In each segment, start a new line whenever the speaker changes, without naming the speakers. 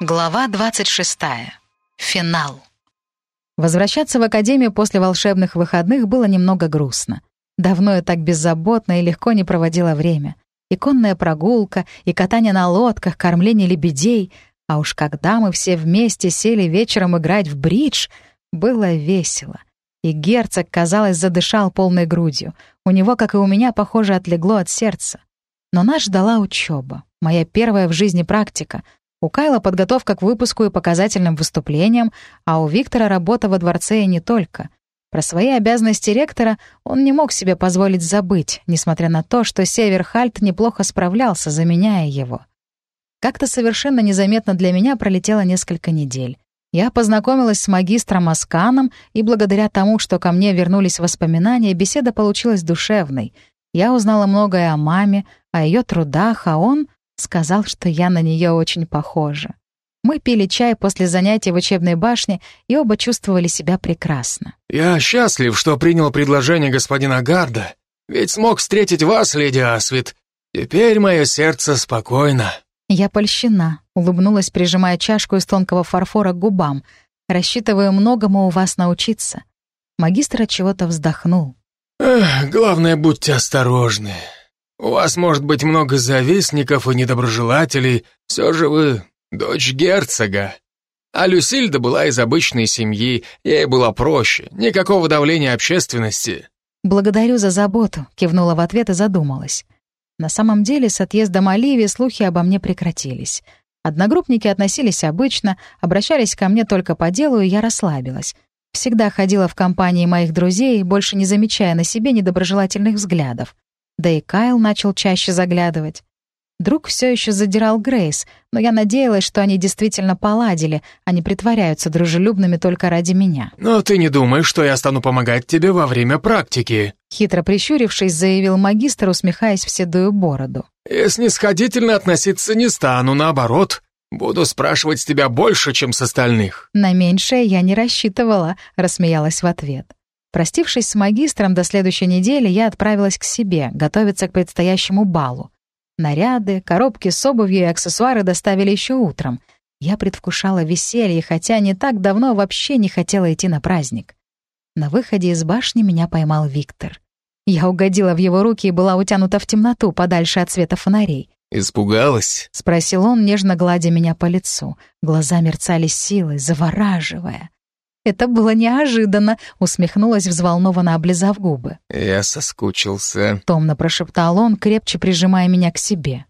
Глава 26. Финал.
Возвращаться в академию после волшебных выходных было немного грустно. Давно я так беззаботно и легко не проводила время. И конная прогулка, и катание на лодках, кормление лебедей. А уж когда мы все вместе сели вечером играть в бридж, было весело. И герцог, казалось, задышал полной грудью. У него, как и у меня, похоже, отлегло от сердца. Но нас ждала учеба, моя первая в жизни практика — у Кайла подготовка к выпуску и показательным выступлениям, а у Виктора работа во дворце и не только. Про свои обязанности ректора он не мог себе позволить забыть, несмотря на то, что Северхальт неплохо справлялся, заменяя его. Как-то совершенно незаметно для меня пролетело несколько недель. Я познакомилась с магистром Асканом, и благодаря тому, что ко мне вернулись воспоминания, беседа получилась душевной. Я узнала многое о маме, о ее трудах, а он Сказал, что я на нее очень похожа. Мы пили чай после занятий в учебной башне и оба чувствовали себя прекрасно.
«Я счастлив, что принял предложение господина Гарда, ведь смог встретить вас, леди Асвит. Теперь мое сердце спокойно».
Я польщена, улыбнулась, прижимая чашку из тонкого фарфора к губам. «Рассчитываю многому у вас научиться». Магистр от чего-то вздохнул.
Эх, «Главное, будьте осторожны. У вас может быть много завистников и недоброжелателей, все же вы дочь герцога. А Люсильда была из обычной семьи, ей было проще, никакого давления общественности.
«Благодарю за заботу», — кивнула в ответ и задумалась. На самом деле, с отъездом Оливии слухи обо мне прекратились. Одногруппники относились обычно, обращались ко мне только по делу, и я расслабилась. Всегда ходила в компании моих друзей, больше не замечая на себе недоброжелательных взглядов. Да и Кайл начал чаще заглядывать. Друг все еще задирал Грейс, но я надеялась, что они действительно поладили, а не притворяются дружелюбными только ради меня.
«Но ты не думаешь, что я стану помогать тебе во время практики?»
Хитро прищурившись, заявил магистр, усмехаясь в седую бороду.
«И снисходительно относиться не стану, наоборот. Буду спрашивать с тебя больше, чем с остальных».
«На меньшее я не рассчитывала», — рассмеялась в ответ. Простившись с магистром до следующей недели, я отправилась к себе, готовиться к предстоящему балу. Наряды, коробки с обувью и аксессуары доставили еще утром. Я предвкушала веселье, хотя не так давно вообще не хотела идти на праздник. На выходе из башни меня поймал Виктор. Я угодила в его руки и была утянута в темноту, подальше от света фонарей.
«Испугалась?»
— спросил он, нежно гладя меня по лицу. Глаза мерцали силой, завораживая. «Это было неожиданно», — усмехнулась, взволнованно облизав губы.
«Я соскучился», —
томно прошептал он, крепче прижимая меня к себе.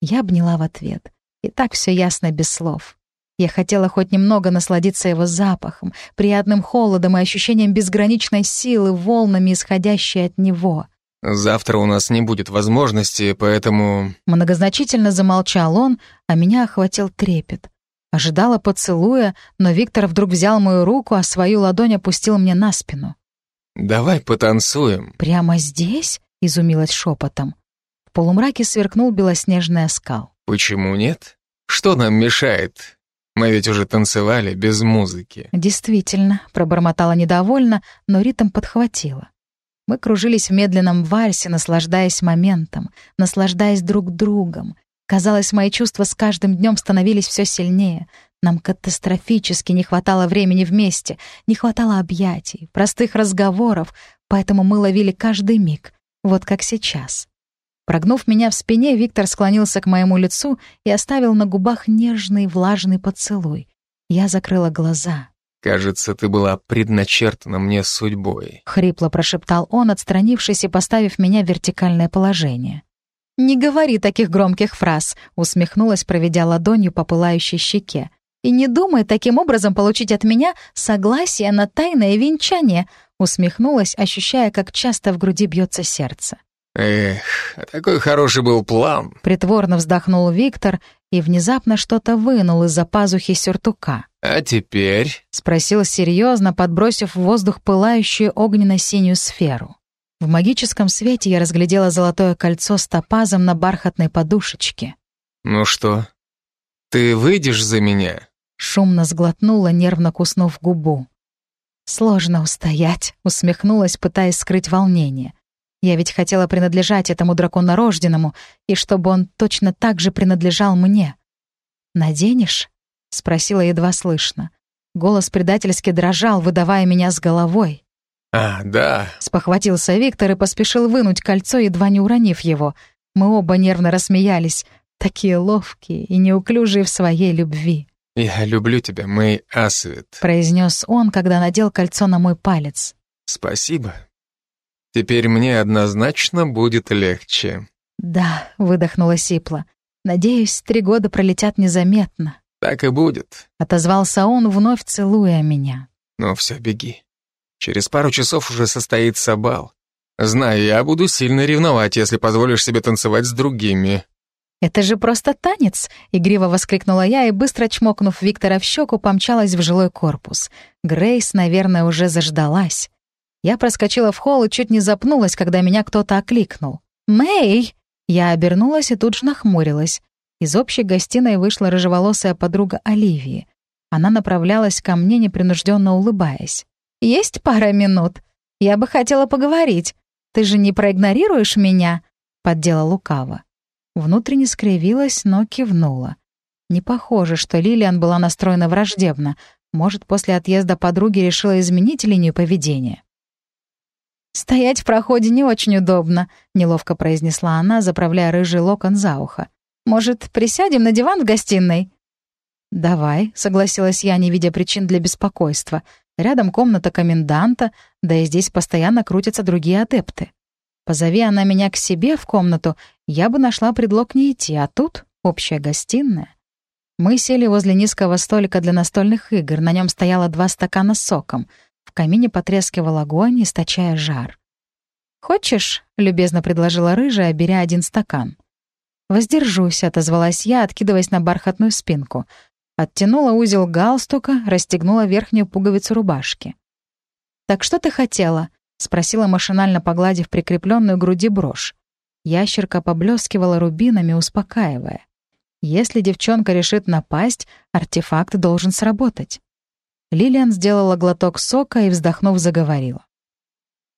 Я обняла в ответ. И так все ясно без слов. Я хотела хоть немного насладиться его запахом, приятным холодом и ощущением безграничной силы, волнами, исходящей от него.
«Завтра у нас не будет возможности, поэтому...»
Многозначительно замолчал он, а меня охватил трепет. Ожидала поцелуя, но Виктор вдруг взял мою руку, а свою ладонь опустил мне на спину.
«Давай потанцуем».
«Прямо здесь?» — изумилась шепотом. В полумраке сверкнул белоснежный оскал.
«Почему нет? Что нам мешает? Мы ведь уже танцевали без музыки».
«Действительно», — пробормотала недовольно, но ритм подхватила. Мы кружились в медленном вальсе, наслаждаясь моментом, наслаждаясь друг другом, Казалось, мои чувства с каждым днем становились все сильнее. Нам катастрофически не хватало времени вместе, не хватало объятий, простых разговоров, поэтому мы ловили каждый миг, вот как сейчас. Прогнув меня в спине, Виктор склонился к моему лицу и оставил на губах нежный влажный поцелуй. Я закрыла глаза.
«Кажется, ты была предначертана мне судьбой», —
хрипло прошептал он, отстранившись и поставив меня в вертикальное положение. «Не говори таких громких фраз», — усмехнулась, проведя ладонью по пылающей щеке. «И не думай таким образом получить от меня согласие на тайное венчание», — усмехнулась, ощущая, как часто в груди бьется сердце.
«Эх, такой хороший был план», —
притворно вздохнул Виктор и внезапно что-то вынул из-за пазухи сюртука.
«А теперь?»
— спросил серьезно, подбросив в воздух пылающую огненно-синюю сферу. В магическом свете я разглядела золотое кольцо с топазом на бархатной подушечке.
«Ну что, ты выйдешь за меня?»
Шумно сглотнула, нервно куснув губу. «Сложно устоять», — усмехнулась, пытаясь скрыть волнение. «Я ведь хотела принадлежать этому драконорожденному, и чтобы он точно так же принадлежал мне. Наденешь?» спросила едва слышно. Голос предательски дрожал, выдавая меня с головой.
«А, да», —
спохватился Виктор и поспешил вынуть кольцо, едва не уронив его. Мы оба нервно рассмеялись. Такие ловкие и неуклюжие в своей любви.
«Я люблю тебя, Мэй Асвит», —
произнес он, когда надел кольцо на мой палец.
«Спасибо. Теперь мне однозначно будет легче».
«Да», — выдохнула Сипла. «Надеюсь, три года пролетят незаметно».
«Так и будет», —
отозвался он, вновь целуя меня.
«Ну все, беги. Через пару часов уже состоится бал. Знаю, я буду сильно ревновать, если позволишь себе танцевать с другими».
«Это же просто танец!» — игриво воскликнула я и, быстро чмокнув Виктора в щеку, помчалась в жилой корпус. Грейс, наверное, уже заждалась. Я проскочила в холл и чуть не запнулась, когда меня кто-то окликнул. «Мэй!» Я обернулась и тут же нахмурилась. Из общей гостиной вышла рыжеволосая подруга Оливии. Она направлялась ко мне, непринужденно улыбаясь. «Есть пара минут? Я бы хотела поговорить. Ты же не проигнорируешь меня?» — поддела лукаво. Внутренне скривилась, но кивнула. Не похоже, что Лилиан была настроена враждебно. Может, после отъезда подруги решила изменить линию поведения. «Стоять в проходе не очень удобно», — неловко произнесла она, заправляя рыжий локон за ухо. «Может, присядем на диван в гостиной?» «Давай», — согласилась я, не видя причин для беспокойства. «Рядом комната коменданта, да и здесь постоянно крутятся другие адепты. Позови она меня к себе в комнату, я бы нашла предлог не идти, а тут общая гостиная. Мы сели возле низкого столика для настольных игр, на нем стояло два стакана с соком. В камине потрескивал огонь, источая жар. «Хочешь?» — любезно предложила рыжая, беря один стакан. «Воздержусь», — отозвалась я, откидываясь на бархатную спинку. Оттянула узел галстука, расстегнула верхнюю пуговицу рубашки. «Так что ты хотела?» — спросила машинально, погладив прикрепленную груди брошь. Ящерка поблескивала рубинами, успокаивая. Если девчонка решит напасть, артефакт должен сработать. Лилиан сделала глоток сока и, вздохнув, заговорила.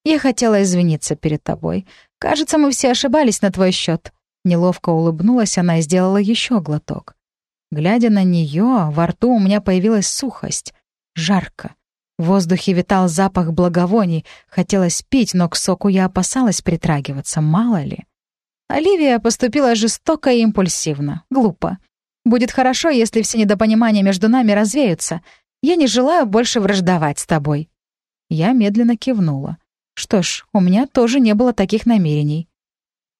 «Я хотела извиниться перед тобой. Кажется, мы все ошибались на твой счет. Неловко улыбнулась она и сделала еще глоток. Глядя на нее, во рту у меня появилась сухость. Жарко. В воздухе витал запах благовоний. Хотелось пить, но к соку я опасалась притрагиваться, мало ли. Оливия поступила жестоко и импульсивно. Глупо. Будет хорошо, если все недопонимания между нами развеются. Я не желаю больше враждовать с тобой». Я медленно кивнула. Что ж, у меня тоже не было таких намерений.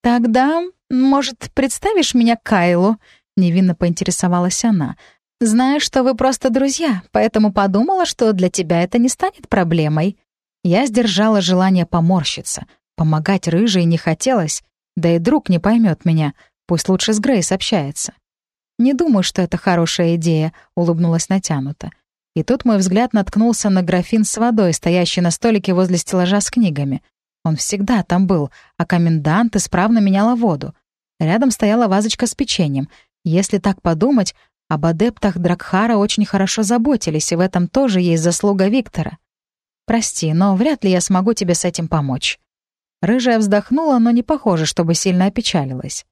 «Тогда, может, представишь меня Кайлу?» — невинно поинтересовалась она. Знаю, что вы просто друзья, поэтому подумала, что для тебя это не станет проблемой. Я сдержала желание поморщиться. Помогать рыжей не хотелось, да и друг не поймет меня. Пусть лучше с Грейс общается. «Не думаю, что это хорошая идея», — улыбнулась натянуто. И тут мой взгляд наткнулся на графин с водой, стоящий на столике возле стеллажа с книгами. Он всегда там был, а комендант исправно меняла воду. Рядом стояла вазочка с печеньем. Если так подумать, об адептах Дракхара очень хорошо заботились, и в этом тоже есть заслуга Виктора. Прости, но вряд ли я смогу тебе с этим помочь». Рыжая вздохнула, но не похоже, чтобы сильно опечалилась.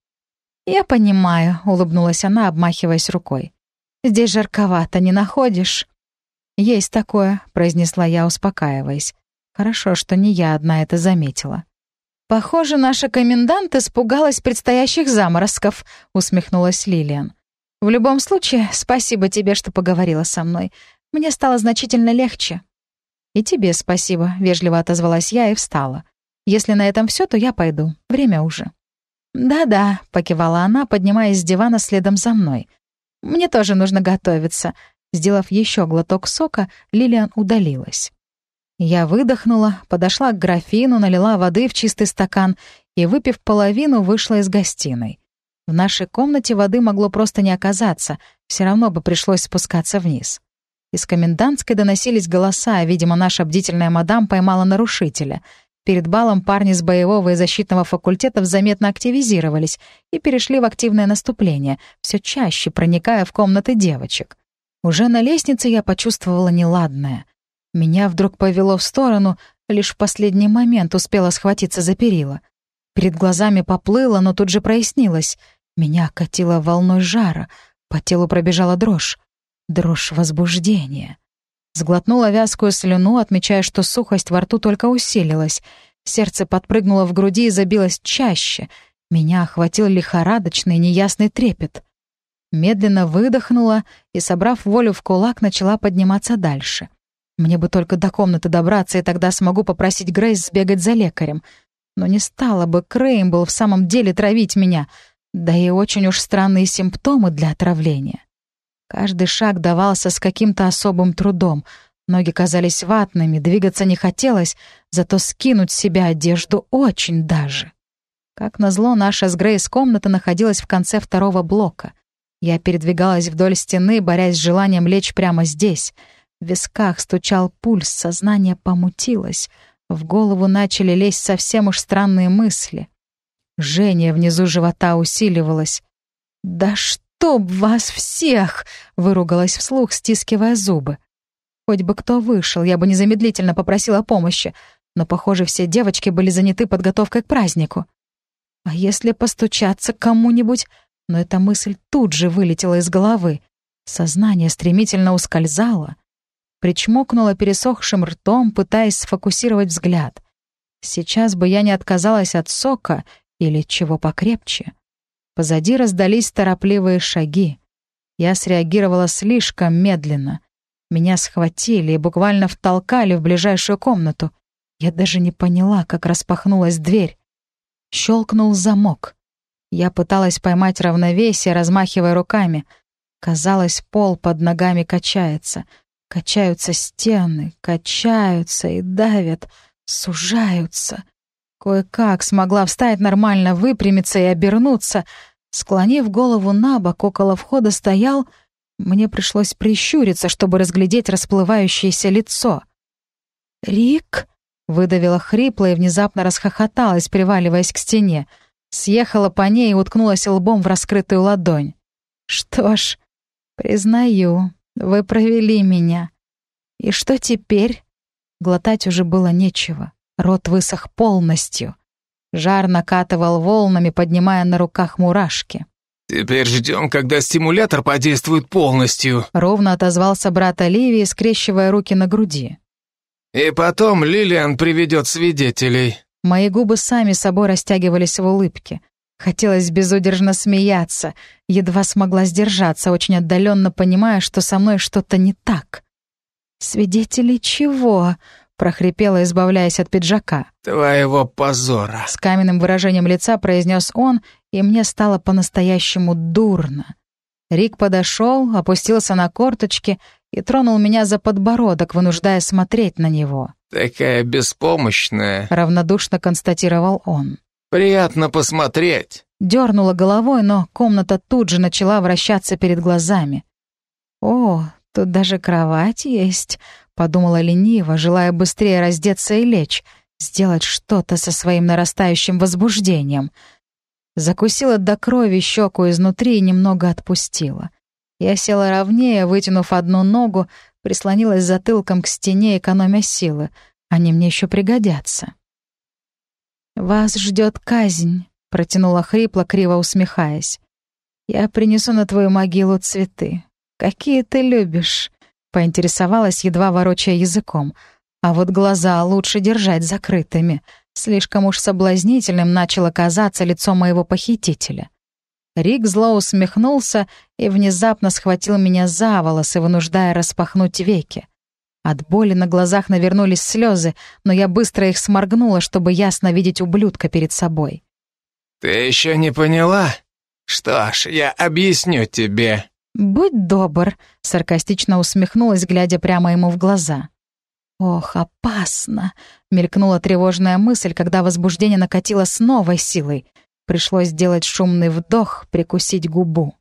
«Я понимаю», — улыбнулась она, обмахиваясь рукой. «Здесь жарковато, не находишь?» «Есть такое», — произнесла я, успокаиваясь. «Хорошо, что не я одна это заметила». «Похоже, наша комендант испугалась предстоящих заморозков», — усмехнулась Лилиан. В любом случае, спасибо тебе, что поговорила со мной. Мне стало значительно легче». «И тебе спасибо», — вежливо отозвалась я и встала. «Если на этом все, то я пойду. Время уже». «Да-да», — покивала она, поднимаясь с дивана следом за мной. «Мне тоже нужно готовиться». Сделав еще глоток сока, Лилиан удалилась. Я выдохнула, подошла к графину, налила воды в чистый стакан и, выпив половину, вышла из гостиной. В нашей комнате воды могло просто не оказаться, все равно бы пришлось спускаться вниз. Из комендантской доносились голоса, видимо, наша бдительная мадам поймала нарушителя. Перед балом парни с боевого и защитного факультетов заметно активизировались и перешли в активное наступление, все чаще проникая в комнаты девочек. Уже на лестнице я почувствовала неладное. Меня вдруг повело в сторону, лишь в последний момент успела схватиться за перила. Перед глазами поплыло, но тут же прояснилось — меня окатило волной жара, по телу пробежала дрожь. дрожь возбуждения. Сглотнула вязкую слюну, отмечая, что сухость во рту только усилилась. Сердце подпрыгнуло в груди и забилось чаще. Меня охватил лихорадочный неясный трепет. Медленно выдохнула и, собрав волю в кулак, начала подниматься дальше. Мне бы только до комнаты добраться, и тогда смогу попросить Грейс сбегать за лекарем. Но не стало бы Креймбл в самом деле травить меня. Да и очень уж странные симптомы для отравления. Каждый шаг давался с каким-то особым трудом. Ноги казались ватными, двигаться не хотелось, зато скинуть с себя одежду очень даже. Как назло, наша с Грейс комната находилась в конце второго блока. Я передвигалась вдоль стены, борясь с желанием лечь прямо здесь. В висках стучал пульс, сознание помутилось. В голову начали лезть совсем уж странные мысли. Жжение внизу живота усиливалось. «Да чтоб вас всех!» — выругалась вслух, стискивая зубы. Хоть бы кто вышел, я бы незамедлительно попросила помощи, но, похоже, все девочки были заняты подготовкой к празднику. А если постучаться к кому-нибудь, но эта мысль тут же вылетела из головы. Сознание стремительно ускользало. Причмокнула пересохшим ртом, пытаясь сфокусировать взгляд. Сейчас бы я не отказалась от сока или чего покрепче. Позади раздались торопливые шаги. Я среагировала слишком медленно. Меня схватили и буквально втолкали в ближайшую комнату. Я даже не поняла, как распахнулась дверь. Щелкнул замок. Я пыталась поймать равновесие, размахивая руками. Казалось, пол под ногами качается. Качаются стены, качаются и давят, сужаются. Кое-как смогла встать нормально, выпрямиться и обернуться. Склонив голову на бок, около входа стоял... Мне пришлось прищуриться, чтобы разглядеть расплывающееся лицо. «Рик?» — выдавила хрипло и внезапно расхохоталась, приваливаясь к стене — съехала по ней и уткнулась лбом в раскрытую ладонь. «Что ж, признаю, вы провели меня. И что теперь?» Глотать уже было нечего. Рот высох полностью. Жар накатывал волнами, поднимая на руках мурашки.
«Теперь ждем, когда стимулятор подействует полностью», —
ровно отозвался брат Оливии, скрещивая руки на груди.
«И потом Лилиан приведет свидетелей».
Мои губы сами собой растягивались в улыбке. Хотелось безудержно смеяться, едва смогла сдержаться, очень отдаленно понимая, что со мной что-то не так. «Свидетели чего?» — прохрипела, избавляясь от пиджака.
«Твоего позора!»
С каменным выражением лица произнес он, и мне стало по-настоящему дурно. Рик подошел, опустился на корточки и тронул меня за подбородок, вынуждая смотреть на него.
«Такая беспомощная», —
равнодушно констатировал он.
«Приятно посмотреть».
Дернула головой, но комната тут же начала вращаться перед глазами. «О, тут даже кровать есть», — подумала лениво, желая быстрее раздеться и лечь, сделать что-то со своим нарастающим возбуждением. Закусила до крови щеку изнутри и немного отпустила. Я села ровнее, вытянув одну ногу, прислонилась затылком к стене, экономя силы. Они мне еще пригодятся. «Вас ждет казнь», — протянула хрипло, криво усмехаясь. «Я принесу на твою могилу цветы. Какие ты любишь?» — поинтересовалась, едва ворочая языком. А вот глаза лучше держать закрытыми. Слишком уж соблазнительным начало казаться лицо моего похитителя. Рик зло усмехнулся и внезапно схватил меня за волосы, вынуждая распахнуть веки. От боли на глазах навернулись слезы, но я быстро их сморгнула, чтобы ясно видеть ублюдка перед собой.
«Ты еще не поняла? Что ж, я объясню тебе».
«Будь добр», — саркастично усмехнулась, глядя прямо ему в глаза. «Ох, опасно!» — мелькнула тревожная мысль, когда возбуждение накатило с новой силой. Пришлось сделать шумный вдох, прикусить губу.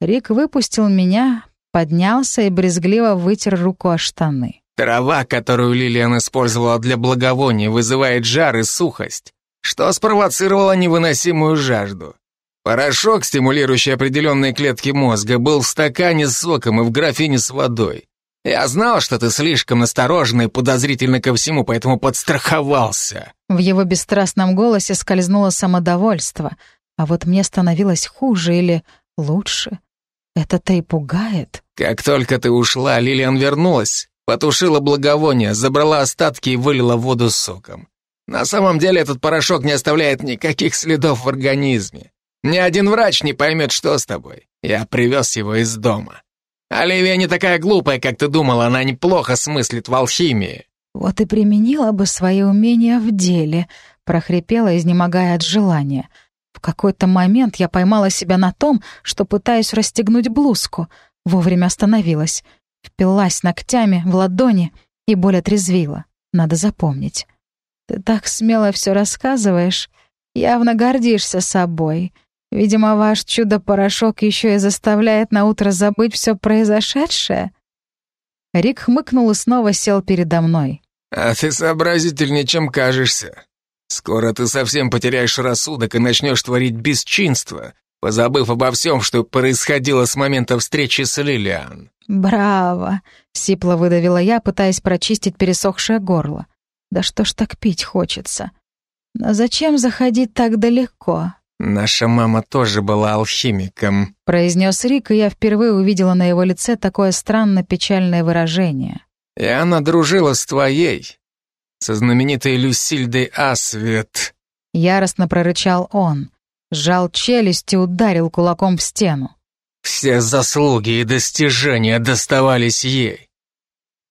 Рик выпустил меня, поднялся и брезгливо вытер руку о штаны.
«Трава, которую Лилиан использовала для благовония, вызывает жар и сухость, что спровоцировало невыносимую жажду. Порошок, стимулирующий определенные клетки мозга, был в стакане с соком и в графине с водой. Я знал, что ты слишком осторожна и подозрительна ко всему, поэтому подстраховался».
В его бесстрастном голосе скользнуло самодовольство, а вот мне становилось хуже или лучше. Это-то и пугает.
Как только ты ушла, Лилиан вернулась, потушила благовоние, забрала остатки и вылила воду с соком. На самом деле этот порошок не оставляет никаких следов в организме. Ни один врач не поймет, что с тобой. Я привез его из дома. Оливия не такая глупая, как ты думала, она неплохо смыслит в алхимии.
Вот и применила бы свои умения в деле, прохрипела, изнемогая от желания. В какой-то момент я поймала себя на том, что пытаюсь расстегнуть блузку. Вовремя остановилась. Впилась ногтями в ладони и боль отрезвила. Надо запомнить. Ты так смело все рассказываешь. Явно гордишься собой. Видимо, ваш чудо-порошок еще и заставляет на утро забыть все произошедшее. Рик хмыкнул и снова сел передо мной.
«А ты сообразительнее, чем кажешься. Скоро ты совсем потеряешь рассудок и начнешь творить бесчинство, позабыв обо всем, что происходило с момента встречи с Лилиан».
«Браво!» — сипло выдавила я, пытаясь прочистить пересохшее горло. «Да что ж так пить хочется? Но зачем заходить так далеко?»
«Наша мама тоже была алхимиком», —
произнес Рик, и я впервые увидела на его лице такое странно печальное выражение.
«И она дружила с твоей, со знаменитой Люсильдой Асвет».
Яростно прорычал он, сжал челюсть и ударил кулаком в стену.
«Все заслуги и достижения доставались ей.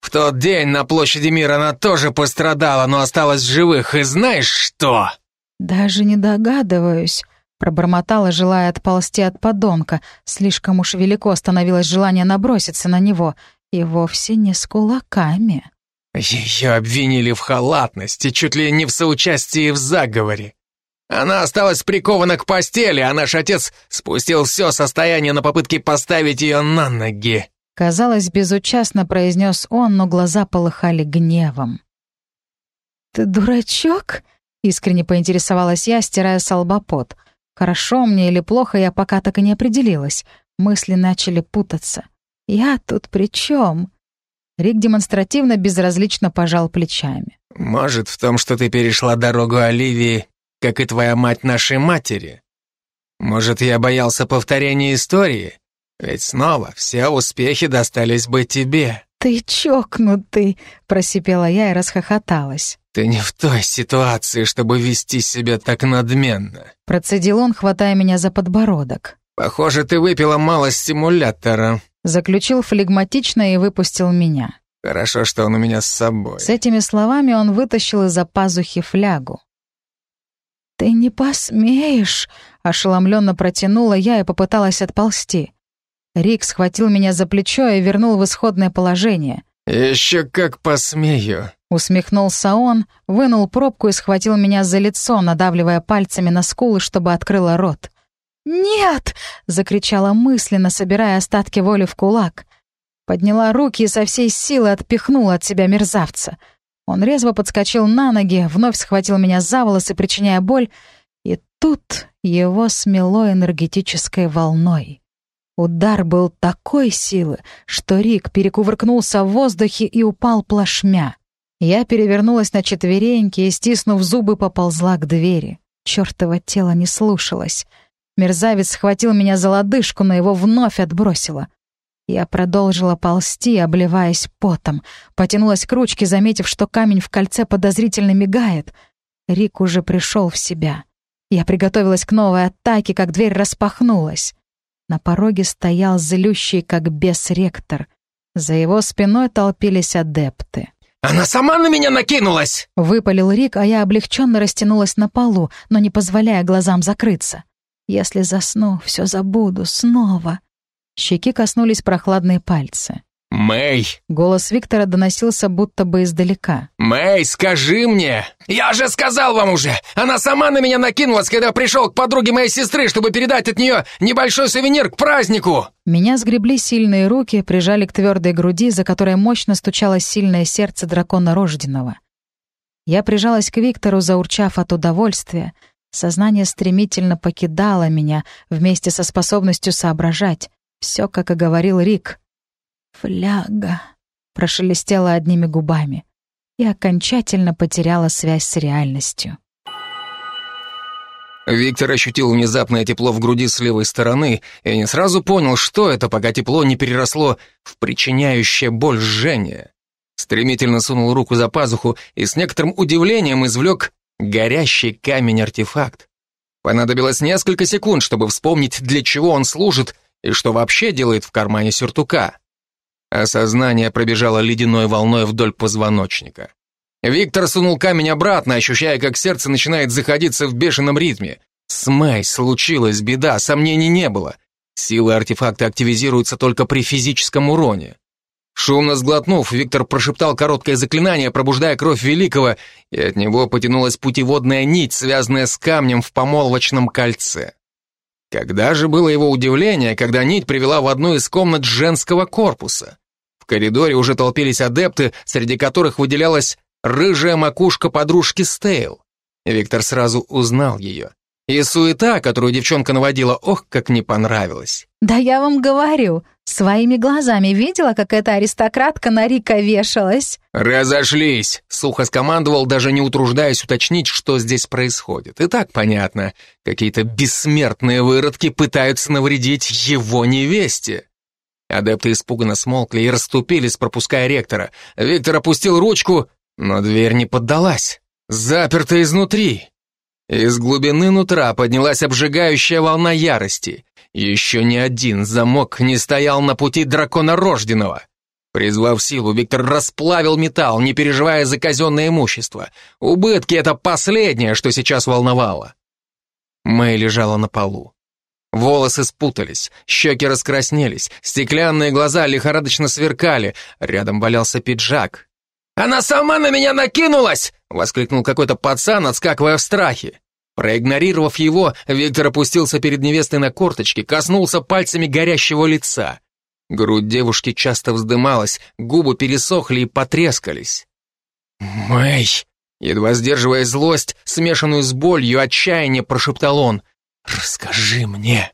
В тот день на площади мира она тоже пострадала, но осталась в живых, и знаешь что?»
«Даже не догадываюсь», Пробормотала, желая отползти от подонка. Слишком уж велико становилось желание наброситься на него. И вовсе не с кулаками.
Ее обвинили в халатности, чуть ли не в соучастии в заговоре. Она осталась прикована к постели, а наш отец спустил все состояние на попытке поставить ее на ноги.
Казалось, безучастно произнес он, но глаза полыхали гневом. «Ты дурачок?» — искренне поинтересовалась я, стирая с Хорошо мне или плохо, я пока так и не определилась. Мысли начали путаться. «Я тут при чем? Рик демонстративно безразлично пожал плечами.
«Может, в том, что ты перешла дорогу Оливии, как и твоя мать нашей матери? Может, я боялся повторения истории? Ведь снова все успехи достались бы тебе».
«Ты чокнутый!» — просипела я и расхохоталась.
«Ты не в той ситуации, чтобы вести себя так надменно», —
процедил он, хватая меня за подбородок.
«Похоже, ты выпила мало стимулятора», —
заключил флегматично и выпустил меня.
«Хорошо, что он у меня с собой».
С этими словами он вытащил из-за пазухи флягу. «Ты не посмеешь!» — ошеломленно протянула я и попыталась отползти. Рик схватил меня за плечо и вернул в исходное положение.
«Еще как посмею!»
Усмехнулся он, вынул пробку и схватил меня за лицо, надавливая пальцами на скулы, чтобы открыла рот. «Нет!» — закричала мысленно, собирая остатки воли в кулак. Подняла руки и со всей силы отпихнула от себя мерзавца. Он резво подскочил на ноги, вновь схватил меня за волосы, причиняя боль, и тут его смело энергетической волной. Удар был такой силы, что Рик перекувыркнулся в воздухе и упал плашмя. Я перевернулась на четвереньки и, стиснув зубы, поползла к двери. Чёртово тело не слушалось. Мерзавец схватил меня за лодыжку, но его вновь отбросило. Я продолжила ползти, обливаясь потом. Потянулась к ручке, заметив, что камень в кольце подозрительно мигает. Рик уже пришел в себя. Я приготовилась к новой атаке, как дверь распахнулась. На пороге стоял злющий, как бес ректор. За его спиной толпились адепты.
«Она сама на меня накинулась!»
Выпалил Рик, а я облегченно растянулась на полу, но не позволяя глазам закрыться. «Если засну, все забуду снова». Щеки коснулись прохладные пальцы.
«Мэй!»
Голос Виктора доносился будто бы издалека.
«Мэй, скажи мне!» «Я же сказал вам уже! Она сама на меня накинулась, когда пришел к подруге моей сестры, чтобы передать от нее небольшой сувенир к празднику!»
Меня сгребли сильные руки, прижали к твердой груди, за которой мощно стучало сильное сердце дракона рожденного. Я прижалась к Виктору, заурчав от удовольствия. Сознание стремительно покидало меня вместе со способностью соображать. Все, как и говорил Рик — «Фляга», — прошелестела одними губами и окончательно потеряла связь с реальностью.
Виктор ощутил внезапное тепло в груди с левой стороны и не сразу понял, что это, пока тепло не переросло в причиняющее боль жжение. Стремительно сунул руку за пазуху и с некоторым удивлением извлек горящий камень-артефакт. Понадобилось несколько секунд, чтобы вспомнить, для чего он служит и что вообще делает в кармане сюртука. Осознание пробежало ледяной волной вдоль позвоночника. Виктор сунул камень обратно, ощущая, как сердце начинает заходиться в бешеном ритме. С Мэй случилась беда, сомнений не было. Силы артефакта активизируются только при физическом уроне. Шумно сглотнув, Виктор прошептал короткое заклинание, пробуждая кровь Великого, и от него потянулась путеводная нить, связанная с камнем в помолвочном кольце. Когда же было его удивление, когда нить привела в одну из комнат женского корпуса. В коридоре уже толпились адепты, среди которых выделялась рыжая макушка подружки Стейл. Виктор сразу узнал ее. И суета, которую девчонка наводила, ох, как не понравилась.
«Да я вам говорю, своими глазами видела, как эта аристократка на Рика вешалась».
«Разошлись!» — сухо скомандовал, даже не утруждаясь уточнить, что здесь происходит. И так понятно, какие-то бессмертные выродки пытаются навредить его невесте. Адепты испуганно смолкли и расступились, пропуская ректора. Виктор опустил ручку, но дверь не поддалась. Заперта изнутри. Из глубины нутра поднялась обжигающая волна ярости. Еще ни один замок не стоял на пути дракона рожденного. Призвав силу, Виктор расплавил металл, не переживая за казенное имущество. Убытки — это последнее, что сейчас волновало. Мэй лежала на полу. Волосы спутались, щеки раскраснелись, стеклянные глаза лихорадочно сверкали, рядом валялся пиджак, «Она сама на меня накинулась!» — воскликнул какой-то пацан, отскакивая в страхе. Проигнорировав его, Виктор опустился перед невестой на корточки, коснулся пальцами горящего лица. Грудь девушки часто вздымалась, губы пересохли и потрескались. «Мэй!» Едва сдерживая злость, смешанную с болью, отчаяние, прошептал он. «Расскажи мне!»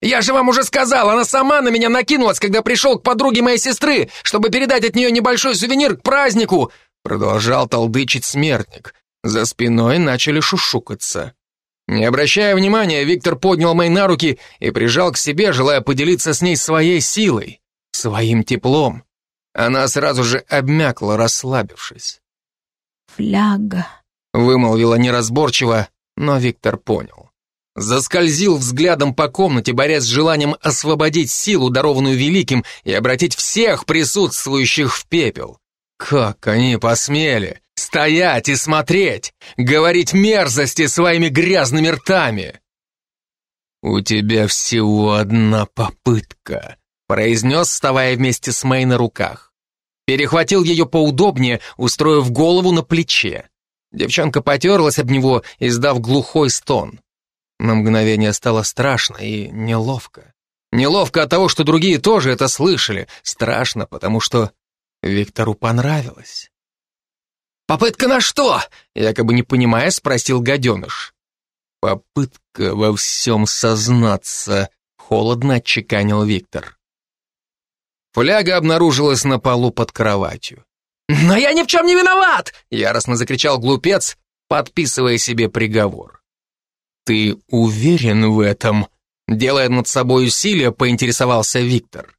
«Я же вам уже сказал, она сама на меня накинулась, когда пришел к подруге моей сестры, чтобы передать от нее небольшой сувенир к празднику!» Продолжал толдычить смертник. За спиной начали шушукаться. Не обращая внимания, Виктор поднял Мэй на руки и прижал к себе, желая поделиться с ней своей силой, своим теплом. Она сразу же обмякла, расслабившись.
«Фляга», —
вымолвила неразборчиво, но Виктор понял. Заскользил взглядом по комнате, борясь с желанием освободить силу, дарованную великим, и обратить всех присутствующих в пепел. Как они посмели стоять и смотреть, говорить мерзости своими грязными ртами. «У тебя всего одна попытка», — произнес, вставая вместе с Мэй на руках. Перехватил ее поудобнее, устроив голову на плече. Девчонка потерлась об него, издав глухой стон. На мгновение стало страшно и неловко. Неловко от того, что другие тоже это слышали. Страшно, потому что Виктору понравилось. «Попытка на что?» — якобы не понимая, спросил гаденыш. «Попытка во всем сознаться», — холодно отчеканил Виктор. Фляга обнаружилась на полу под кроватью. «Но я ни в чем не виноват!» — яростно закричал глупец, подписывая себе приговор. «Ты уверен в этом?» Делая над собой усилия, поинтересовался Виктор.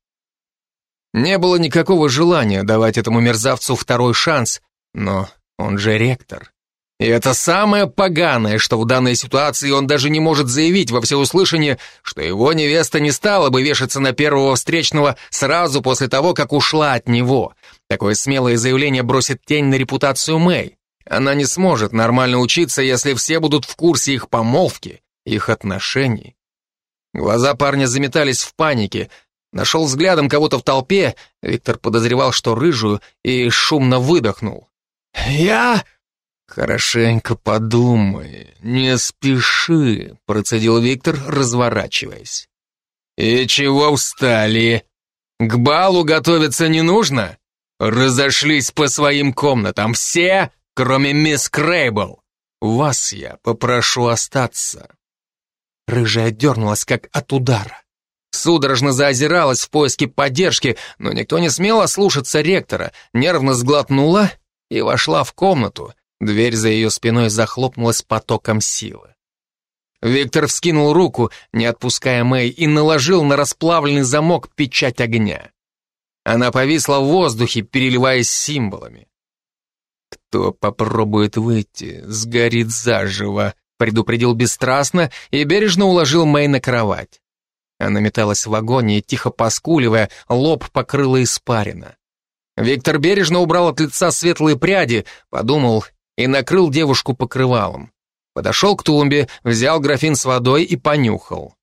Не было никакого желания давать этому мерзавцу второй шанс, но он же ректор. И это самое поганое, что в данной ситуации он даже не может заявить во всеуслышание, что его невеста не стала бы вешаться на первого встречного сразу после того, как ушла от него. Такое смелое заявление бросит тень на репутацию Мэй. Она не сможет нормально учиться, если все будут в курсе их помолвки, их отношений. Глаза парня заметались в панике. Нашел взглядом кого-то в толпе, Виктор подозревал, что рыжую, и шумно выдохнул. «Я...» «Хорошенько подумай, не спеши», — процедил Виктор, разворачиваясь. «И чего встали? К балу готовиться не нужно? Разошлись по своим комнатам все?» Кроме мисс Крейбл. Вас я попрошу остаться». Рыжая дернулась, как от удара. Судорожно заозиралась в поиске поддержки, но никто не смел ослушаться ректора, нервно сглотнула и вошла в комнату. Дверь за ее спиной захлопнулась потоком силы. Виктор вскинул руку, не отпуская Мэй, и наложил на расплавленный замок печать огня. Она повисла в воздухе, переливаясь символами. «Кто попробует выйти, сгорит заживо», предупредил бесстрастно и бережно уложил Мэй на кровать. Она металась в вагоне и, тихо поскуливая, лоб покрыла испарина. Виктор бережно убрал от лица светлые пряди, подумал и накрыл девушку покрывалом. Подошел к тумбе, взял графин с водой и понюхал.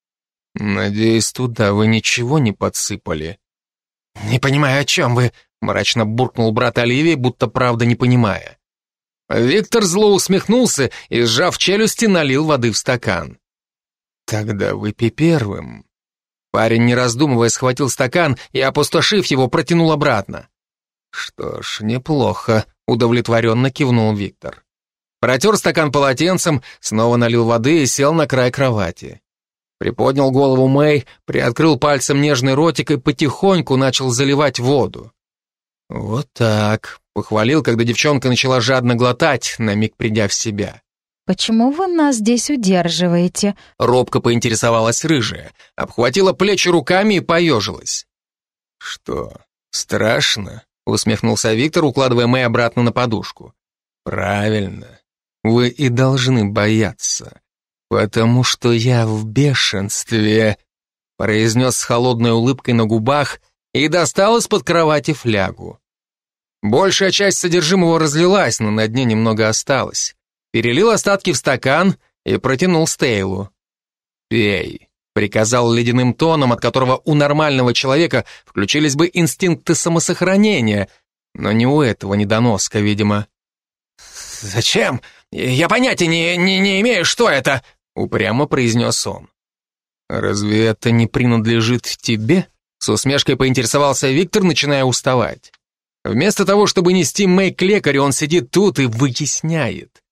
«Надеюсь, туда вы ничего не подсыпали?» «Не понимаю, о чем вы», — мрачно буркнул брат Оливии, будто правда не понимая. Виктор зло усмехнулся и, сжав челюсти, налил воды в стакан. «Тогда выпей первым». Парень, не раздумывая, схватил стакан и, опустошив его, протянул обратно. «Что ж, неплохо», — удовлетворенно кивнул Виктор. Протер стакан полотенцем, снова налил воды и сел на край кровати. Приподнял голову Мэй, приоткрыл пальцем нежный ротик и потихоньку начал заливать воду. «Вот так», — похвалил, когда девчонка начала жадно глотать, на миг придя в себя.
«Почему вы нас здесь удерживаете?»
Робко поинтересовалась рыжая, обхватила плечи руками и поежилась. «Что, страшно?» — усмехнулся Виктор, укладывая Мэй обратно на подушку. «Правильно. Вы и должны бояться. «Потому что я в бешенстве», — произнес с холодной улыбкой на губах и достал из-под кровати флягу. Большая часть содержимого разлилась, но на дне немного осталось. Перелил остатки в стакан и протянул Стейлу. «Пей», — приказал ледяным тоном, от которого у нормального человека включились бы инстинкты самосохранения, но не у этого недоноска, видимо. «Зачем? Я понятия не, не, не имею, что это!» упрямо произнес он. «Разве это не принадлежит тебе?» С усмешкой поинтересовался Виктор, начиная уставать. Вместо того, чтобы нести Мэй к лекарю, он сидит тут и вытесняет.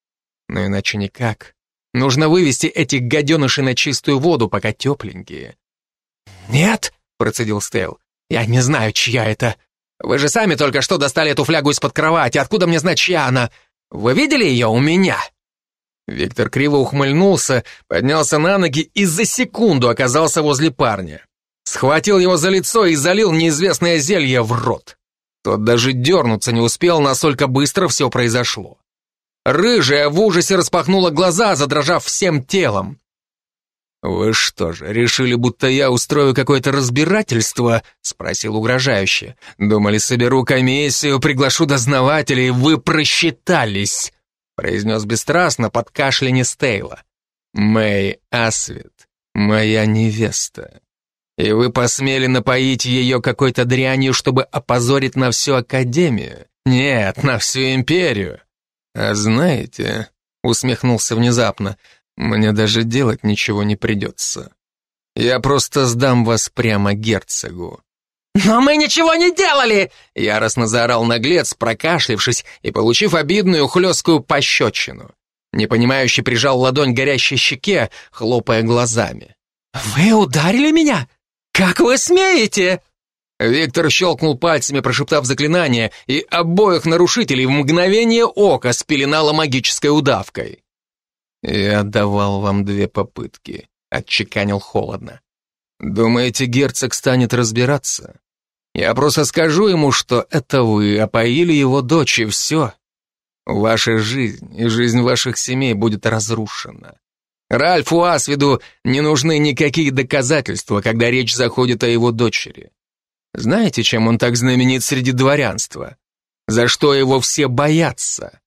Но иначе никак. Нужно вывести этих гаденышей на чистую воду, пока тепленькие. «Нет», — процедил Стейл, — «я не знаю, чья это. Вы же сами только что достали эту флягу из-под кровати. Откуда мне знать, чья она? Вы видели ее у меня?» Виктор криво ухмыльнулся, поднялся на ноги и за секунду оказался возле парня. Схватил его за лицо и залил неизвестное зелье в рот. Тот даже дернуться не успел, настолько быстро все произошло. Рыжая в ужасе распахнула глаза, задрожав всем телом. «Вы что же, решили, будто я устрою какое-то разбирательство?» — спросил угрожающе. «Думали, соберу комиссию, приглашу дознавателей, вы просчитались!» произнес бесстрастно под кашляние Стейла. «Мэй Асвит, моя невеста. И вы посмели напоить ее какой-то дрянью, чтобы опозорить на всю Академию? Нет, на всю Империю. А знаете, усмехнулся внезапно, мне даже делать ничего не придется. Я просто сдам вас прямо герцогу.
«Но мы ничего не делали!»
Яростно заорал наглец, прокашлившись и получив обидную хлесткую пощечину. Непонимающе прижал ладонь к горящей щеке, хлопая глазами.
«Вы ударили меня? Как вы смеете?»
Виктор щелкнул пальцами, прошептав заклинание, и обоих нарушителей в мгновение ока спеленало магической удавкой. «Я давал вам две попытки», — отчеканил холодно. «Думаете, герцог станет разбираться? Я просто скажу ему, что это вы опоили его дочь, и все. Ваша жизнь и жизнь ваших семей будет разрушена. Ральфу Асвиду не нужны никакие доказательства, когда речь заходит о его дочери. Знаете, чем он так знаменит среди дворянства? За что его все боятся?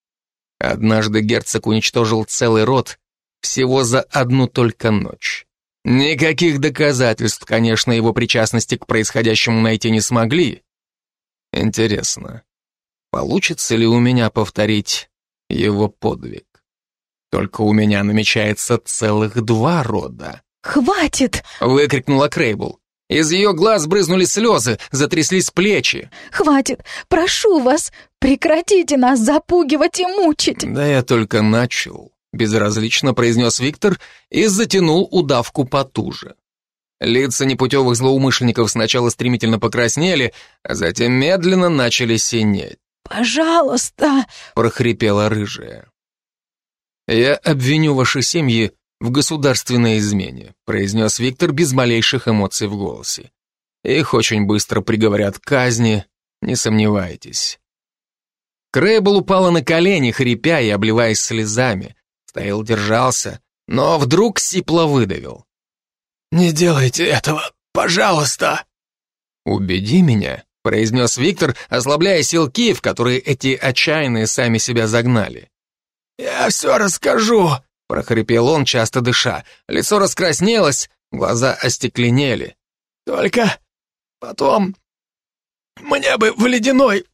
Однажды герцог уничтожил целый род всего за одну только ночь. Никаких доказательств, конечно, его причастности к происходящему найти не смогли. Интересно, получится ли у меня повторить его подвиг? Только у меня намечается целых два рода.
«Хватит!»
— выкрикнула Крейбл. Из ее глаз брызнули слезы, затряслись плечи.
«Хватит! Прошу вас, прекратите нас запугивать и мучить!»
Да я только начал безразлично произнес Виктор и затянул удавку потуже. Лица непутевых злоумышленников сначала стремительно покраснели, а затем медленно начали синеть.
«Пожалуйста!»
— прохрипела рыжая. «Я обвиню ваши семьи в государственной измене», произнес Виктор без малейших эмоций в голосе. «Их очень быстро приговорят к казни, не сомневайтесь». Крейбл упала на колени, хрипя и обливаясь слезами. Стоял, держался, но вдруг сипло выдавил.
«Не делайте этого, пожалуйста!»
«Убеди меня», — произнес Виктор, ослабляя силки, в которые эти отчаянные сами себя загнали.
«Я все расскажу», — прохрипел он, часто дыша.
Лицо раскраснелось, глаза остекленели.
«Только потом мне бы в ледяной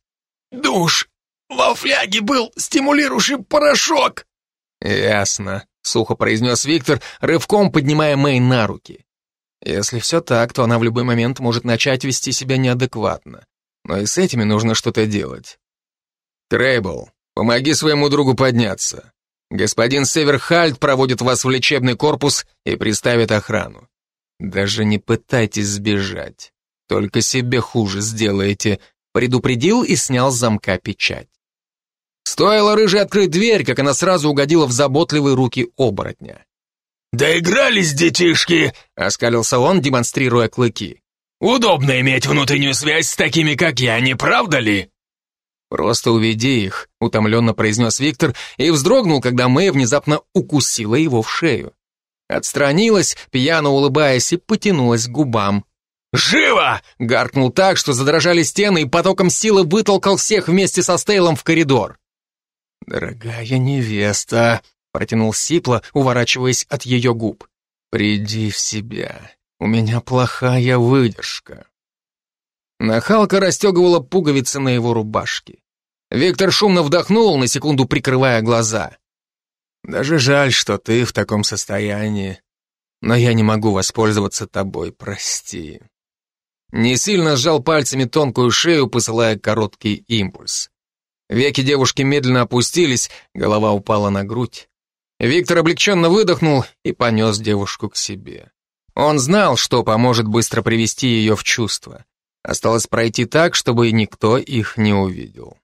душ. Во фляге был стимулирующий порошок».
«Ясно», — сухо произнес Виктор, рывком поднимая Мэй на руки. Если все так, то она в любой момент может начать вести себя неадекватно. Но и с этими нужно что-то делать. Трейбл, помоги своему другу подняться. Господин Северхальд проводит вас в лечебный корпус и приставит охрану. Даже не пытайтесь сбежать. Только себе хуже сделаете. Предупредил и снял с замка печать. Стоило рыжей открыть дверь, как она сразу угодила в заботливые руки оборотня.
«Доигрались, детишки!» — оскалился он, демонстрируя клыки. «Удобно иметь внутреннюю связь с такими, как я, не правда ли?»
«Просто уведи их», — утомленно произнес Виктор и вздрогнул, когда Мэй внезапно укусила его в шею. Отстранилась, пьяно улыбаясь, и потянулась к губам.
«Живо!»
— гаркнул так, что задрожали стены, и потоком силы вытолкал всех вместе со Стейлом в коридор. «Дорогая невеста», Протянул Сипла, уворачиваясь от ее губ. «Приди в себя. У меня плохая выдержка». Нахалка расстегивала пуговицы на его рубашке. Виктор шумно вдохнул, на секунду прикрывая глаза. «Даже жаль, что ты в таком состоянии. Но я не могу воспользоваться тобой, прости». Не сильно сжал пальцами тонкую шею, посылая короткий импульс. Веки девушки медленно опустились, голова упала на грудь. Виктор облегченно выдохнул и понес девушку к себе. Он знал, что поможет быстро привести ее в чувство. Осталось пройти так, чтобы никто их не увидел.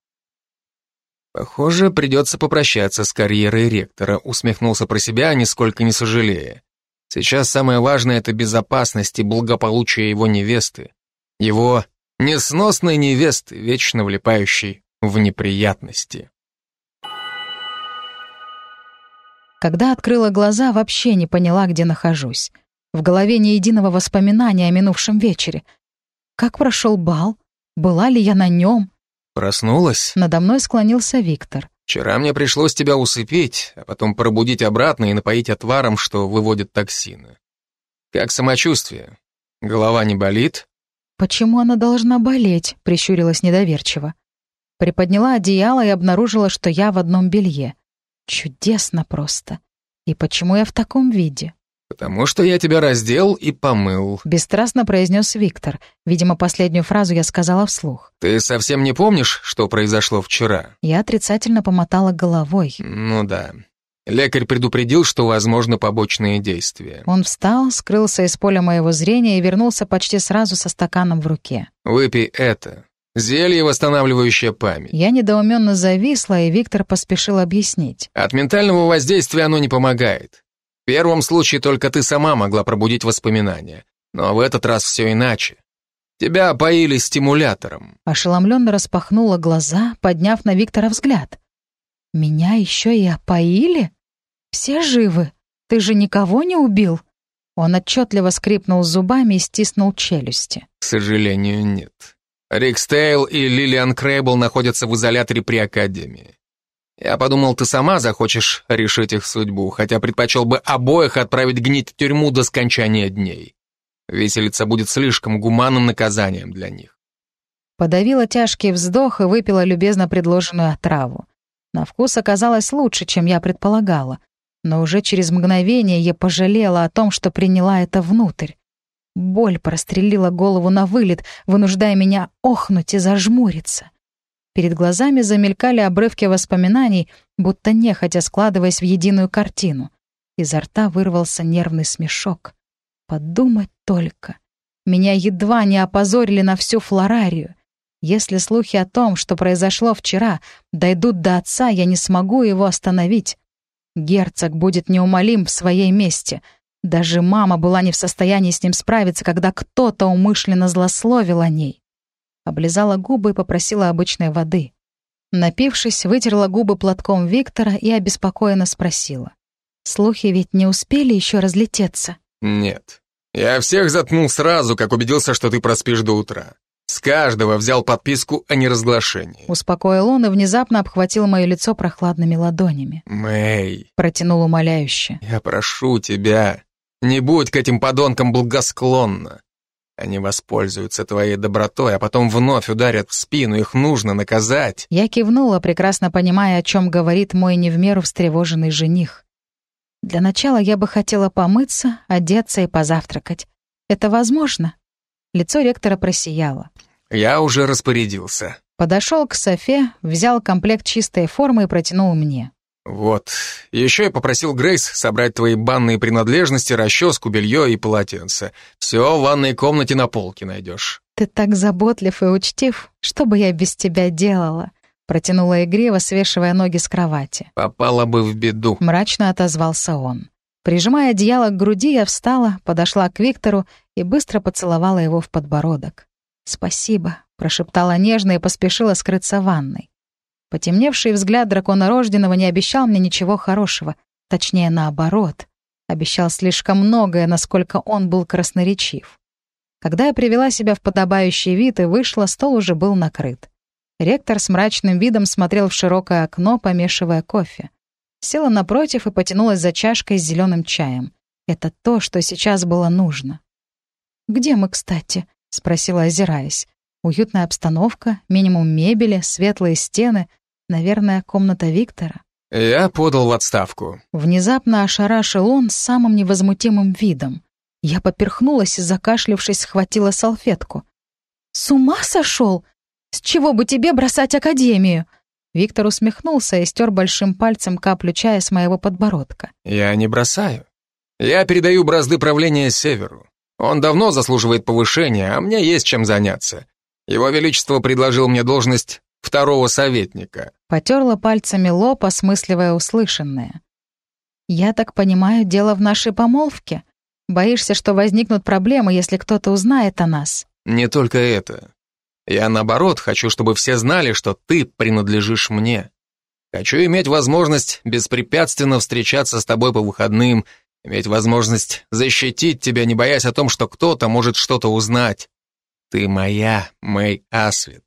Похоже, придется попрощаться с карьерой ректора, усмехнулся про себя, нисколько не сожалея. Сейчас самое важное — это безопасность и благополучие его невесты. Его несносной невесты, вечно влипающей в неприятности.
Когда открыла глаза, вообще не поняла, где нахожусь. В голове ни единого воспоминания о минувшем вечере. Как прошел бал? Была ли я на нем?
Проснулась?
Надо мной склонился Виктор.
Вчера мне пришлось тебя усыпить, а потом пробудить обратно и напоить отваром, что выводит токсины. Как самочувствие? Голова не болит?
Почему она должна болеть? Прищурилась недоверчиво. Приподняла одеяло и обнаружила, что я в одном белье. Чудесно просто. И почему я в таком виде?
«Потому что я тебя раздел и помыл», —
бесстрастно произнес Виктор. Видимо, последнюю фразу я сказала вслух.
«Ты совсем не помнишь, что произошло вчера?»
Я отрицательно помотала головой.
«Ну да. Лекарь предупредил, что возможны побочные действия».
Он встал, скрылся из поля моего зрения и вернулся почти сразу со стаканом в руке.
«Выпей это. Зелье, восстанавливающее память.
Я недоуменно зависла, и Виктор поспешил объяснить.
От ментального воздействия оно не помогает. В первом случае только ты сама могла пробудить воспоминания. Но в этот раз все иначе. Тебя опоили стимулятором.
Ошеломленно распахнула глаза, подняв на Виктора взгляд. Меня еще и опоили? Все живы? Ты же никого не убил? Он отчетливо скрипнул зубами и стиснул челюсти.
К сожалению, нет. Рик Стейл и Лилиан Крейбл находятся в изоляторе при Академии. Я подумал, ты сама захочешь решить их судьбу, хотя предпочел бы обоих отправить гнить в тюрьму до скончания дней. Виселица будет слишком гуманным наказанием для них.
Подавила тяжкий вздох и выпила любезно предложенную отраву. На вкус оказалось лучше, чем я предполагала, но уже через мгновение я пожалела о том, что приняла это внутрь. Боль прострелила голову на вылет, вынуждая меня охнуть и зажмуриться. Перед глазами замелькали обрывки воспоминаний, будто нехотя складываясь в единую картину. Изо рта вырвался нервный смешок. Подумать только. Меня едва не опозорили на всю Флорарию. Если слухи о том, что произошло вчера, дойдут до отца, я не смогу его остановить. Герцог будет неумолим в своей мести. Даже мама была не в состоянии с ним справиться, когда кто-то умышленно злословил о ней. Облизала губы и попросила обычной воды. Напившись, вытерла губы платком Виктора и обеспокоенно спросила. «Слухи ведь не успели еще разлететься?»
«Нет. Я всех заткнул сразу, как убедился, что ты проспишь до утра. С каждого взял подписку о неразглашении.
Успокоил он и внезапно обхватил мое лицо прохладными ладонями.
Мэй,
протянул умоляюще.
Я прошу тебя, не будь к этим подонкам благосклонна. Они воспользуются твоей добротой, а потом вновь ударят в спину, их нужно наказать.
Я кивнула, прекрасно понимая, о чем говорит мой не в меру встревоженный жених. Для начала я бы хотела помыться, одеться и позавтракать. Это возможно? Лицо ректора просияло.
«Я уже распорядился».
Подошел к Софе, взял комплект чистой формы и протянул мне.
«Вот. Еще я попросил Грейс собрать твои банные принадлежности, расческу, белье и полотенце. Все в ванной комнате на полке найдешь».
«Ты так заботлив и учтив. Что бы я без тебя делала?» Протянула игриво, свешивая ноги с кровати.
«Попала бы в беду», —
мрачно отозвался он. Прижимая одеяло к груди, я встала, подошла к Виктору и быстро поцеловала его в подбородок. «Спасибо», — прошептала нежно и поспешила скрыться в ванной. Потемневший взгляд дракона рожденного не обещал мне ничего хорошего, точнее, наоборот. Обещал слишком многое, насколько он был красноречив. Когда я привела себя в подобающий вид и вышла, стол уже был накрыт. Ректор с мрачным видом смотрел в широкое окно, помешивая кофе. Села напротив и потянулась за чашкой с зеленым чаем. Это то, что сейчас было нужно. «Где мы, кстати?» — спросила, озираясь. Уютная обстановка, минимум мебели, светлые стены. Наверное, комната Виктора.
«Я подал в отставку».
Внезапно ошарашил он с самым невозмутимым видом. Я поперхнулась и, закашлившись, схватила салфетку. «С ума сошел? С чего бы тебе бросать академию?» Виктор усмехнулся и стер большим пальцем каплю чая с моего подбородка.
«Я не бросаю. Я передаю бразды правления Северу. Он давно заслуживает повышения, а мне есть чем заняться. Его Величество предложил мне должность второго советника».
Потерла пальцами лоб, осмысливая услышанное. «Я так понимаю, дело в нашей помолвке? Боишься, что возникнут проблемы, если кто-то узнает о нас?»
«Не только это. Я, наоборот, хочу, чтобы все знали, что ты принадлежишь мне. Хочу иметь возможность беспрепятственно встречаться с тобой по выходным Иметь возможность защитить тебя, не боясь о том, что кто-то может что-то узнать. Ты моя, Мэй Асвит.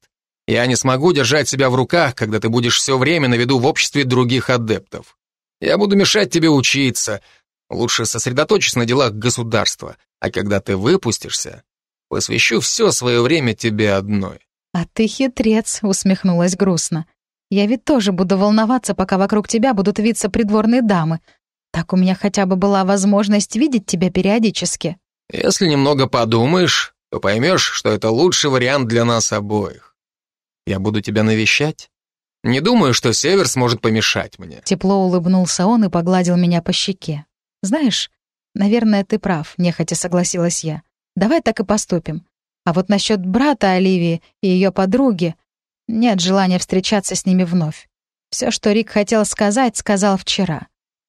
Я не смогу держать себя в руках, когда ты будешь все время на виду в обществе других адептов. Я буду мешать тебе учиться. Лучше сосредоточься на делах государства. А когда ты выпустишься, посвящу все свое время тебе одной.
«А ты хитрец», — усмехнулась грустно. «Я ведь тоже буду волноваться, пока вокруг тебя будут виться придворные дамы, так у меня хотя бы была возможность видеть тебя периодически.
Если немного подумаешь, то поймешь, что это лучший вариант для нас обоих. Я буду тебя навещать. Не думаю, что Север сможет помешать мне.
Тепло улыбнулся он и погладил меня по щеке. Знаешь, наверное, ты прав, нехотя согласилась я. Давай так и поступим. А вот насчет брата Оливии и ее подруги нет желания встречаться с ними вновь. Все, что Рик хотел сказать, сказал вчера.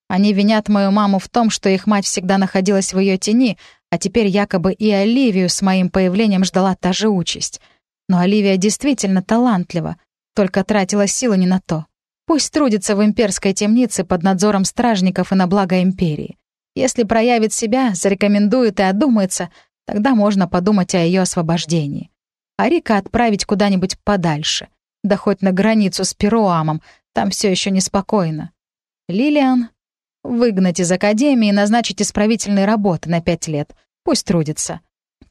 Они винят мою маму в том, что их мать всегда находилась в ее тени, а теперь якобы и Оливию с моим появлением ждала та же участь. Но Оливия действительно талантлива, только тратила силы не на то. Пусть трудится в имперской темнице под надзором стражников и на благо империи. Если проявит себя, зарекомендует и одумается, тогда можно подумать о ее освобождении. А Рика отправить куда-нибудь подальше, да хоть на границу с Перуамом, там все еще неспокойно. Лилиан Выгнать из академии и назначить исправительные работы на пять лет. Пусть трудится.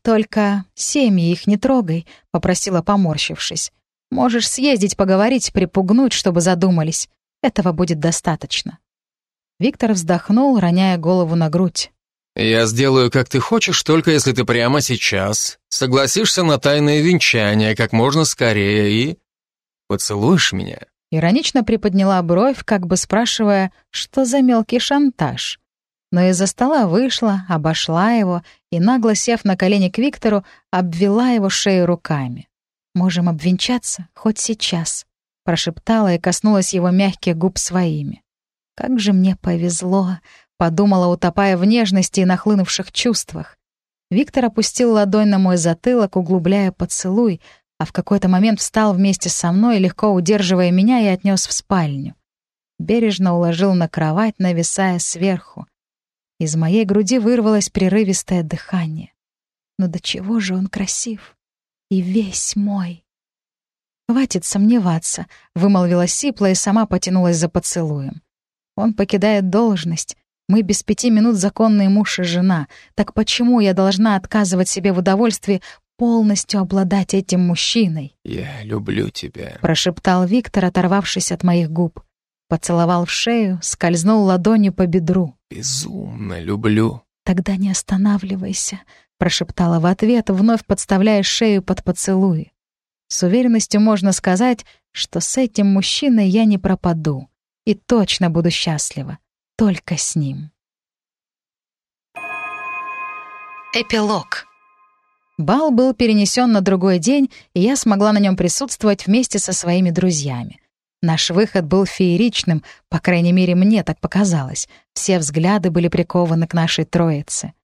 Только семьи их не трогай, попросила, поморщившись. Можешь съездить поговорить, припугнуть, чтобы задумались. Этого будет достаточно. Виктор вздохнул, роняя голову на грудь.
«Я сделаю, как ты хочешь, только если ты прямо сейчас согласишься на тайное венчание как можно скорее и поцелуешь меня».
Иронично приподняла бровь, как бы спрашивая, что за мелкий шантаж. Но из-за стола вышла, обошла его и, нагло сев на колени к Виктору, обвела его шею руками. «Можем обвенчаться хоть сейчас», — прошептала и коснулась его мягких губ своими. Как же мне повезло, подумала, утопая в нежности и нахлынувших чувствах. Виктор опустил ладонь на мой затылок, углубляя поцелуй, а в какой-то момент встал вместе со мной, легко удерживая меня и отнес в спальню. Бережно уложил на кровать, нависая сверху. Из моей груди вырвалось прерывистое дыхание. Но до чего же он красив? И весь мой. «Хватит сомневаться», — вымолвила Сипла и сама потянулась за поцелуем. «Он покидает должность. Мы без пяти минут законные муж и жена. Так почему я должна отказывать себе в удовольствии полностью обладать этим мужчиной?»
«Я люблю тебя», —
прошептал Виктор, оторвавшись от моих губ. Поцеловал в шею, скользнул ладонью по бедру.
«Безумно люблю».
«Тогда не останавливайся», — прошептала в ответ, вновь подставляя шею под поцелуи. С уверенностью можно сказать, что с этим мужчиной я не пропаду и точно буду счастлива. Только с ним.
Эпилог.
Бал был перенесен на другой день, и я смогла на нем присутствовать вместе со своими друзьями. Наш выход был фееричным, по крайней мере, мне так показалось. Все взгляды были прикованы к нашей троице.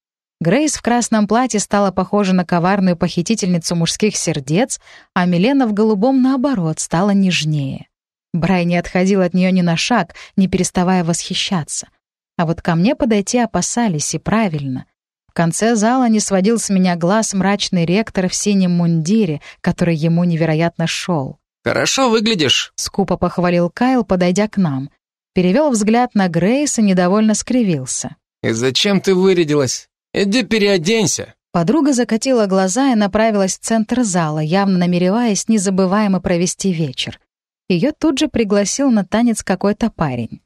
Грейс в красном платье стала похожа на коварную похитительницу мужских сердец, а Милена в голубом, наоборот, стала нежнее. Брай не отходил от нее ни на шаг, не переставая восхищаться. А вот ко мне подойти опасались, и правильно. В конце зала не сводил с меня глаз мрачный ректор в синем мундире, который ему невероятно шел.
«Хорошо выглядишь», —
скупо похвалил Кайл, подойдя к нам. Перевел взгляд на Грейс и недовольно скривился.
«И зачем ты вырядилась? Иди переоденься».
Подруга закатила глаза и направилась в центр зала, явно намереваясь незабываемо провести вечер. Ее тут же пригласил на танец какой-то парень.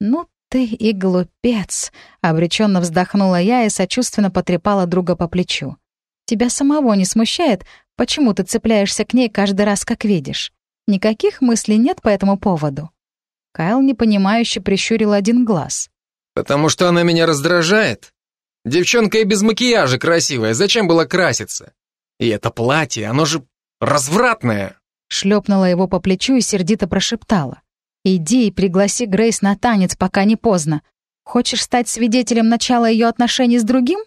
«Ну ты и глупец», — обреченно вздохнула я и сочувственно потрепала друга по плечу. «Тебя самого не смущает, Почему ты цепляешься к ней каждый раз, как видишь? Никаких мыслей нет по этому поводу?» Кайл непонимающе прищурил один глаз.
«Потому что она меня раздражает. Девчонка и без макияжа красивая, зачем было краситься? И это платье, оно же развратное!»
Шлепнула его по плечу и сердито прошептала. «Иди и пригласи Грейс на танец, пока не поздно. Хочешь стать свидетелем начала ее отношений с другим?»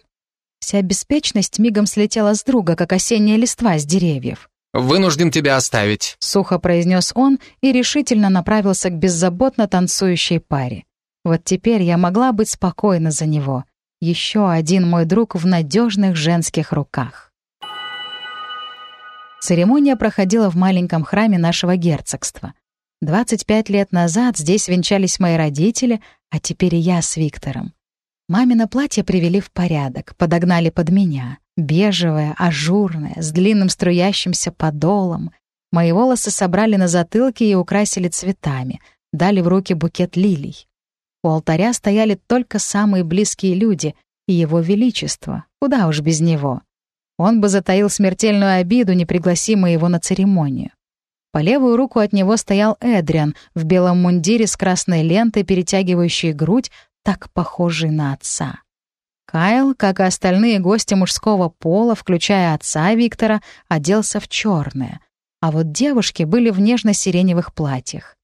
Вся беспечность мигом слетела с друга, как осенняя листва с деревьев.
«Вынужден тебя оставить», —
сухо произнес он и решительно направился к беззаботно танцующей паре. Вот теперь я могла быть спокойна за него. Еще один мой друг в надежных женских руках. Церемония проходила в маленьком храме нашего герцогства. 25 лет назад здесь венчались мои родители, а теперь и я с Виктором. Мамино платье привели в порядок, подогнали под меня. Бежевое, ажурное, с длинным струящимся подолом. Мои волосы собрали на затылке и украсили цветами, дали в руки букет лилий. У алтаря стояли только самые близкие люди и его величество, куда уж без него. Он бы затаил смертельную обиду, не пригласи мы его на церемонию. По левую руку от него стоял Эдриан в белом мундире с красной лентой, перетягивающей грудь, так похожий на отца. Кайл, как и остальные гости мужского пола, включая отца Виктора, оделся в черное, а вот девушки были в нежно-сиреневых платьях.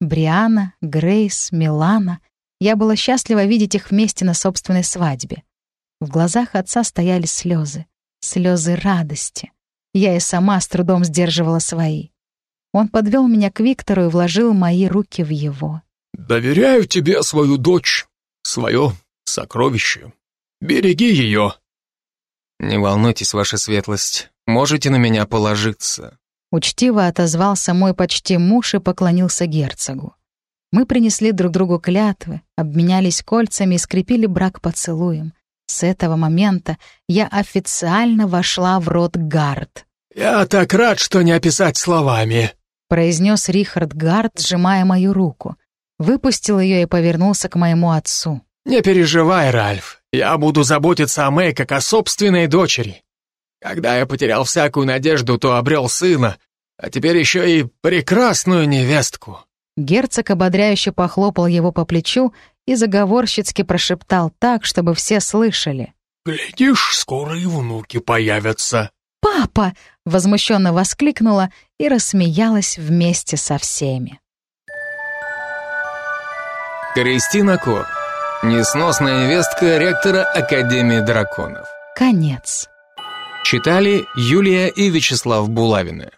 Бриана, Грейс, Милана. Я была счастлива видеть их вместе на собственной свадьбе. В глазах отца стояли слезы, слезы радости. Я и сама с трудом сдерживала свои. Он подвел меня к Виктору и вложил мои руки в его.
«Доверяю тебе свою дочь», свое сокровище. Береги ее».
«Не волнуйтесь, ваша светлость, можете на меня положиться».
Учтиво отозвался мой почти муж и поклонился герцогу. Мы принесли друг другу клятвы, обменялись кольцами и скрепили брак поцелуем. С этого момента я официально вошла в род Гард.
«Я так рад, что не описать словами», —
произнес Рихард Гард, сжимая мою руку. Выпустил ее и повернулся к моему отцу.
«Не переживай, Ральф. Я буду заботиться о Мэй как о собственной дочери. Когда я потерял всякую надежду, то обрел сына, а теперь еще и прекрасную невестку».
Герцог ободряюще похлопал его по плечу и заговорщицки прошептал так, чтобы все слышали.
«Глядишь, скоро и внуки появятся».
«Папа!» — возмущенно воскликнула и рассмеялась вместе со всеми.
Кристина Кор. Несносная невестка ректора Академии драконов.
Конец.
Читали Юлия и Вячеслав Булавины.